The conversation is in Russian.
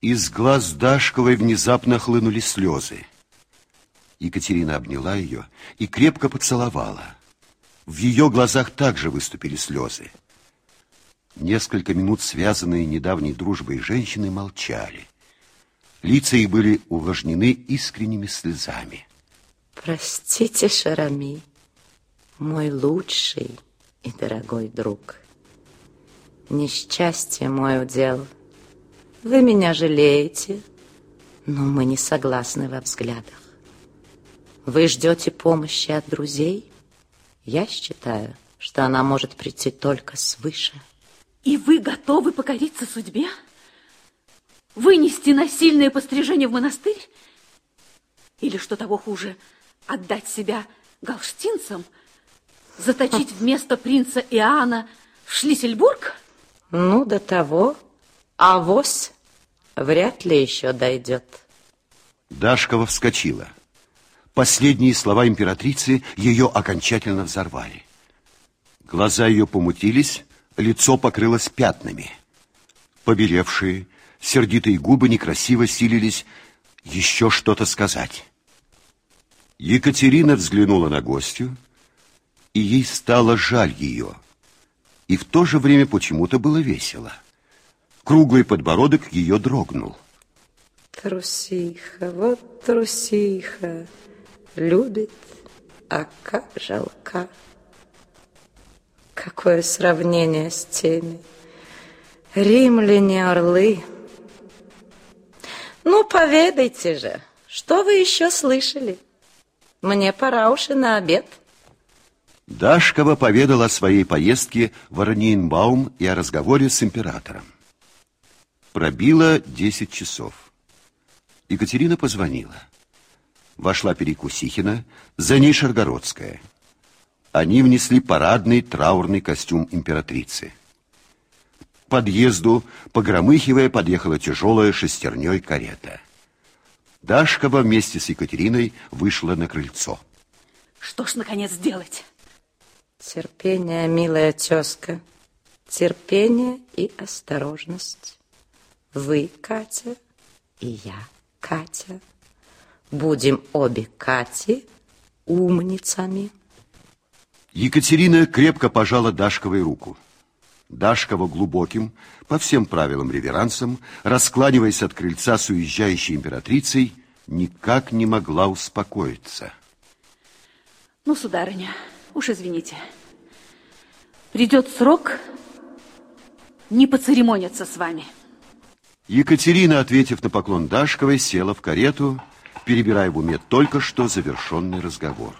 Из глаз Дашковой внезапно хлынули слезы. Екатерина обняла ее и крепко поцеловала. В ее глазах также выступили слезы. Несколько минут связанные недавней дружбой женщины молчали. Лица их были увлажнены искренними слезами. Простите, Шарами, мой лучший и дорогой друг. Несчастье мой удел. Вы меня жалеете, но мы не согласны во взглядах. Вы ждете помощи от друзей? Я считаю, что она может прийти только свыше. И вы готовы покориться судьбе? Вынести насильное пострижение в монастырь? Или, что того хуже, отдать себя галштинцам? Заточить вместо принца Иоанна в Шлиссельбург? Ну, до того, авось вряд ли еще дойдет. Дашкова вскочила. Последние слова императрицы ее окончательно взорвали. Глаза ее помутились, лицо покрылось пятнами. Побелевшие, сердитые губы некрасиво силились еще что-то сказать. Екатерина взглянула на гостью, и ей стало жаль ее. И в то же время почему-то было весело. Круглый подбородок ее дрогнул. Трусиха, вот трусиха, любит, а как жалка. Какое сравнение с теми. Римляне орлы. Ну, поведайте же, что вы еще слышали? Мне пора уж и на обед. Дашкова поведала о своей поездке в Ораниенбаум и о разговоре с императором. Пробило десять часов. Екатерина позвонила. Вошла Перекусихина, за ней Шаргородская. Они внесли парадный траурный костюм императрицы. К подъезду, погромыхивая, подъехала тяжелая шестерней карета. Дашкова вместе с Екатериной вышла на крыльцо. Что ж, наконец, сделать? Терпение, милая тезка, терпение и осторожность. Вы, Катя, и я, Катя. Будем обе Кати умницами. Екатерина крепко пожала Дашковой руку. Дашкова глубоким, по всем правилам реверансом, раскланиваясь от крыльца с уезжающей императрицей, никак не могла успокоиться. Ну, сударыня, уж извините. Придет срок не поцеремониться с вами. Екатерина, ответив на поклон Дашковой, села в карету, перебирая в уме только что завершенный разговор.